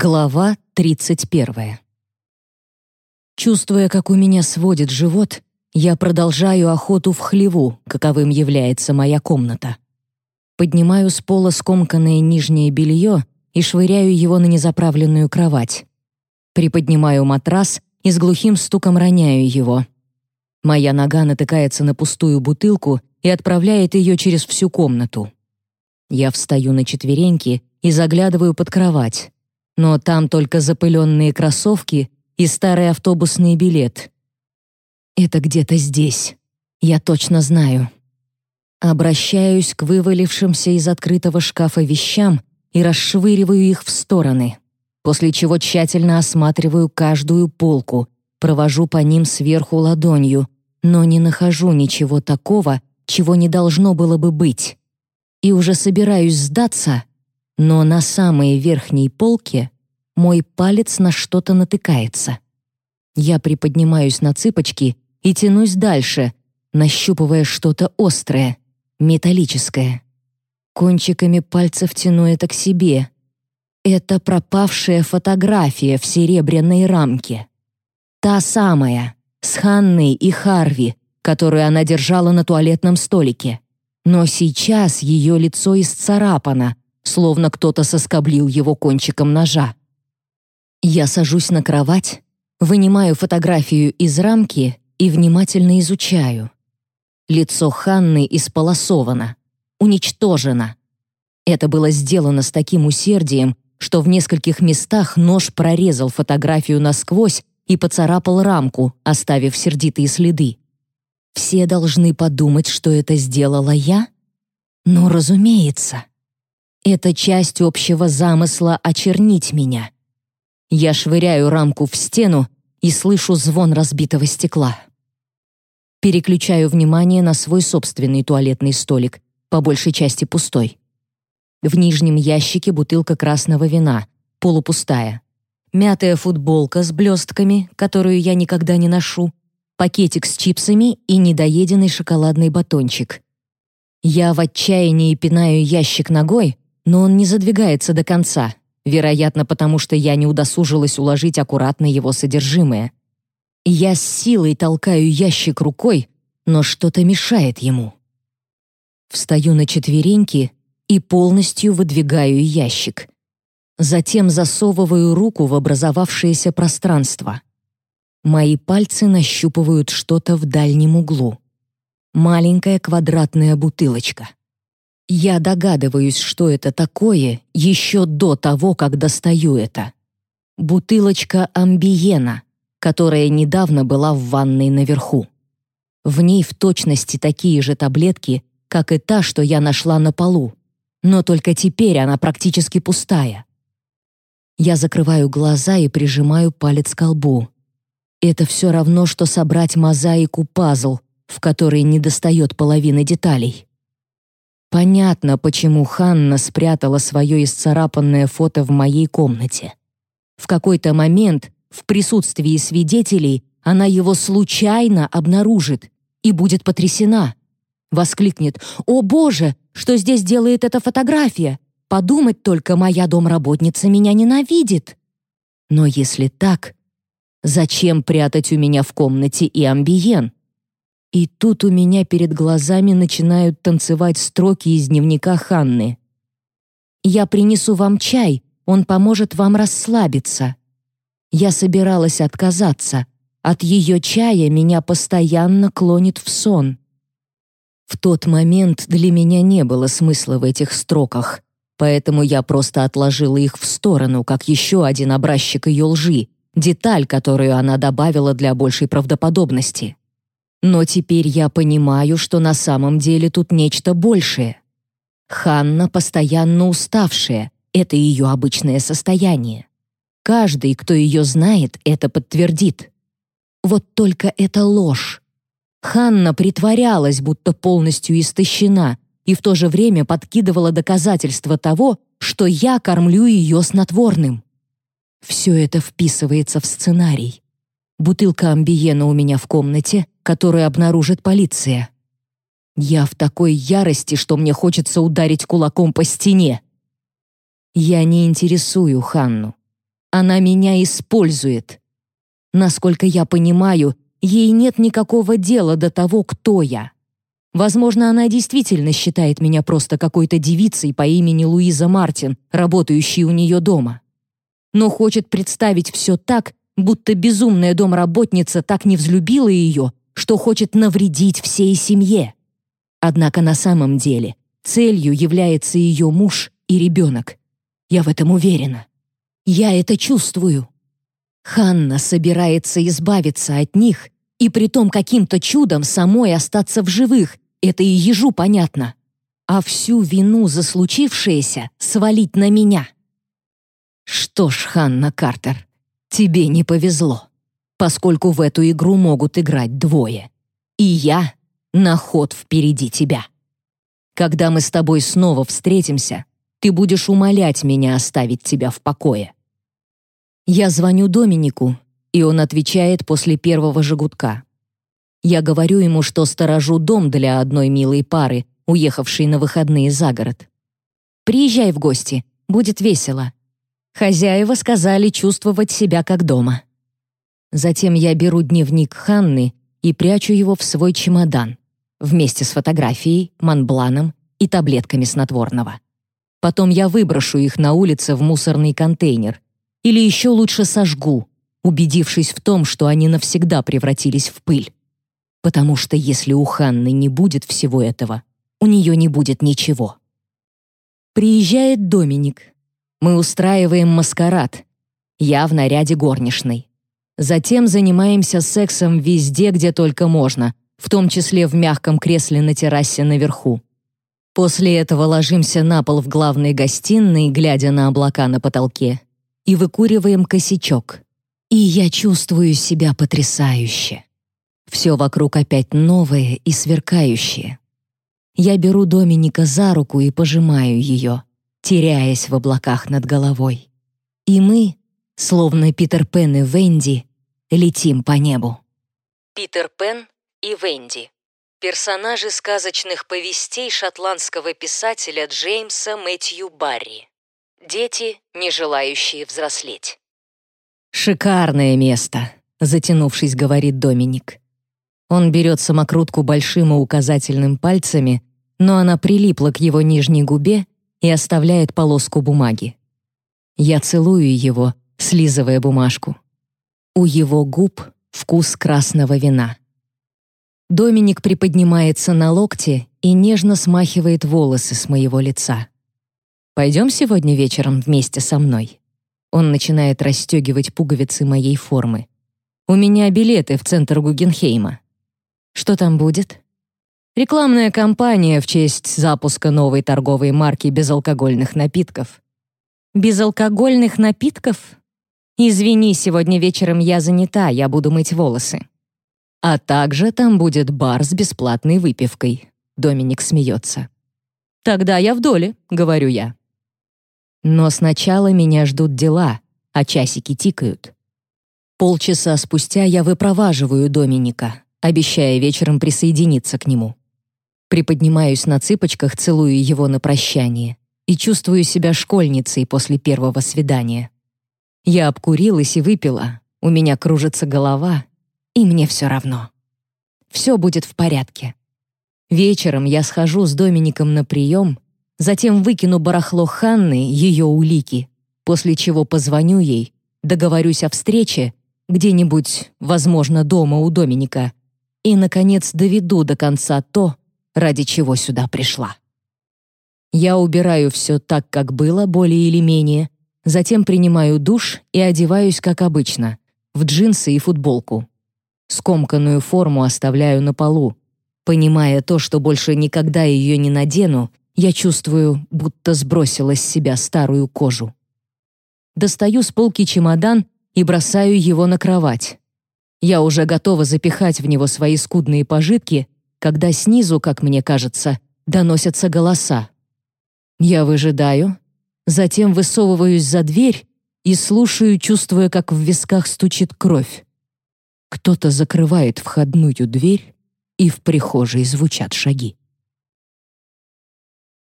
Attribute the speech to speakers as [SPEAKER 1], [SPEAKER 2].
[SPEAKER 1] Глава 31. Чувствуя, как у меня сводит живот, я продолжаю охоту в хлеву, каковым является моя комната. Поднимаю с пола скомканное нижнее белье и швыряю его на незаправленную кровать. Приподнимаю матрас и с глухим стуком роняю его. Моя нога натыкается на пустую бутылку и отправляет ее через всю комнату. Я встаю на четвереньки и заглядываю под кровать. Но там только запыленные кроссовки и старый автобусный билет. Это где-то здесь. Я точно знаю. Обращаюсь к вывалившимся из открытого шкафа вещам и расшвыриваю их в стороны, после чего тщательно осматриваю каждую полку, провожу по ним сверху ладонью, но не нахожу ничего такого, чего не должно было бы быть и уже собираюсь сдаться, но на самой верхней полке мой палец на что-то натыкается. Я приподнимаюсь на цыпочки и тянусь дальше, нащупывая что-то острое, металлическое. Кончиками пальцев тяну это к себе. Это пропавшая фотография в серебряной рамке. Та самая, с Ханной и Харви, которую она держала на туалетном столике. Но сейчас ее лицо исцарапано, словно кто-то соскоблил его кончиком ножа. Я сажусь на кровать, вынимаю фотографию из рамки и внимательно изучаю. Лицо Ханны исполосовано, уничтожено. Это было сделано с таким усердием, что в нескольких местах нож прорезал фотографию насквозь и поцарапал рамку, оставив сердитые следы. Все должны подумать, что это сделала я? Ну, разумеется. Это часть общего замысла очернить меня. Я швыряю рамку в стену и слышу звон разбитого стекла. Переключаю внимание на свой собственный туалетный столик, по большей части пустой. В нижнем ящике бутылка красного вина, полупустая. Мятая футболка с блестками, которую я никогда не ношу, пакетик с чипсами и недоеденный шоколадный батончик. Я в отчаянии пинаю ящик ногой, но он не задвигается до конца, вероятно, потому что я не удосужилась уложить аккуратно его содержимое. Я с силой толкаю ящик рукой, но что-то мешает ему. Встаю на четвереньки и полностью выдвигаю ящик. Затем засовываю руку в образовавшееся пространство. Мои пальцы нащупывают что-то в дальнем углу. Маленькая квадратная бутылочка. Я догадываюсь, что это такое, еще до того, как достаю это. Бутылочка амбиена, которая недавно была в ванной наверху. В ней в точности такие же таблетки, как и та, что я нашла на полу. Но только теперь она практически пустая. Я закрываю глаза и прижимаю палец к лбу. Это все равно, что собрать мозаику-пазл, в которой недостает половины деталей. Понятно, почему Ханна спрятала свое исцарапанное фото в моей комнате. В какой-то момент, в присутствии свидетелей, она его случайно обнаружит и будет потрясена. Воскликнет «О боже, что здесь делает эта фотография? Подумать только, моя домработница меня ненавидит». Но если так, Зачем прятать у меня в комнате и амбиен? И тут у меня перед глазами начинают танцевать строки из дневника Ханны. «Я принесу вам чай, он поможет вам расслабиться». Я собиралась отказаться. От ее чая меня постоянно клонит в сон. В тот момент для меня не было смысла в этих строках, поэтому я просто отложила их в сторону, как еще один образчик ее лжи, деталь, которую она добавила для большей правдоподобности. Но теперь я понимаю, что на самом деле тут нечто большее. Ханна постоянно уставшая, это ее обычное состояние. Каждый, кто ее знает, это подтвердит. Вот только это ложь. Ханна притворялась, будто полностью истощена, и в то же время подкидывала доказательства того, что я кормлю ее снотворным. Все это вписывается в сценарий. Бутылка амбиена у меня в комнате, которую обнаружит полиция. Я в такой ярости, что мне хочется ударить кулаком по стене. Я не интересую Ханну. Она меня использует. Насколько я понимаю, ей нет никакого дела до того, кто я. Возможно, она действительно считает меня просто какой-то девицей по имени Луиза Мартин, работающей у нее дома. Но хочет представить все так, будто безумная домработница так не взлюбила ее, что хочет навредить всей семье. Однако на самом деле целью является ее муж и ребенок. Я в этом уверена. Я это чувствую. Ханна собирается избавиться от них и притом каким-то чудом самой остаться в живых, это и ежу понятно. А всю вину за случившееся свалить на меня. Что ж, Ханна Картер, тебе не повезло, поскольку в эту игру могут играть двое. И я на ход впереди тебя. Когда мы с тобой снова встретимся, ты будешь умолять меня оставить тебя в покое. Я звоню Доминику, и он отвечает после первого же Я говорю ему, что сторожу дом для одной милой пары, уехавшей на выходные за город. «Приезжай в гости, будет весело». Хозяева сказали чувствовать себя как дома. Затем я беру дневник Ханны и прячу его в свой чемодан вместе с фотографией, манбланом и таблетками снотворного. Потом я выброшу их на улице в мусорный контейнер, или еще лучше сожгу, убедившись в том, что они навсегда превратились в пыль. Потому что если у Ханны не будет всего этого, у нее не будет ничего. Приезжает Доминик. Мы устраиваем маскарад. Я в наряде горничной. Затем занимаемся сексом везде, где только можно, в том числе в мягком кресле на террасе наверху. После этого ложимся на пол в главной гостиной, глядя на облака на потолке, и выкуриваем косячок. И я чувствую себя потрясающе. Все вокруг опять новое и сверкающее. Я беру Доминика за руку и пожимаю ее, теряясь в облаках над головой. И мы, словно Питер Пен и Венди, летим по небу. Питер Пен и Венди. Персонажи сказочных повестей шотландского писателя Джеймса Мэтью Барри. Дети, не желающие взрослеть. «Шикарное место», — затянувшись, говорит Доминик. Он берет самокрутку большим и указательным пальцами, но она прилипла к его нижней губе и оставляет полоску бумаги. Я целую его, слизывая бумажку. У его губ вкус красного вина. Доминик приподнимается на локте и нежно смахивает волосы с моего лица. Пойдем сегодня вечером вместе со мной?» Он начинает расстегивать пуговицы моей формы. «У меня билеты в центр Гугенхейма». «Что там будет?» «Рекламная кампания в честь запуска новой торговой марки безалкогольных напитков». «Безалкогольных напитков?» «Извини, сегодня вечером я занята, я буду мыть волосы». «А также там будет бар с бесплатной выпивкой», — Доминик смеется. «Тогда я в доле», — говорю я. Но сначала меня ждут дела, а часики тикают. Полчаса спустя я выпроваживаю Доминика, обещая вечером присоединиться к нему. Приподнимаюсь на цыпочках, целую его на прощание и чувствую себя школьницей после первого свидания. Я обкурилась и выпила, у меня кружится голова, и мне все равно. Все будет в порядке. Вечером я схожу с Домиником на прием Затем выкину барахло Ханны, ее улики, после чего позвоню ей, договорюсь о встрече, где-нибудь, возможно, дома у Доминика, и, наконец, доведу до конца то, ради чего сюда пришла. Я убираю все так, как было, более или менее, затем принимаю душ и одеваюсь, как обычно, в джинсы и футболку. Скомканную форму оставляю на полу, понимая то, что больше никогда ее не надену я чувствую, будто сбросила с себя старую кожу. Достаю с полки чемодан и бросаю его на кровать. Я уже готова запихать в него свои скудные пожитки, когда снизу, как мне кажется, доносятся голоса. Я выжидаю, затем высовываюсь за дверь и слушаю, чувствуя, как в висках стучит кровь. Кто-то закрывает входную дверь, и в прихожей звучат шаги.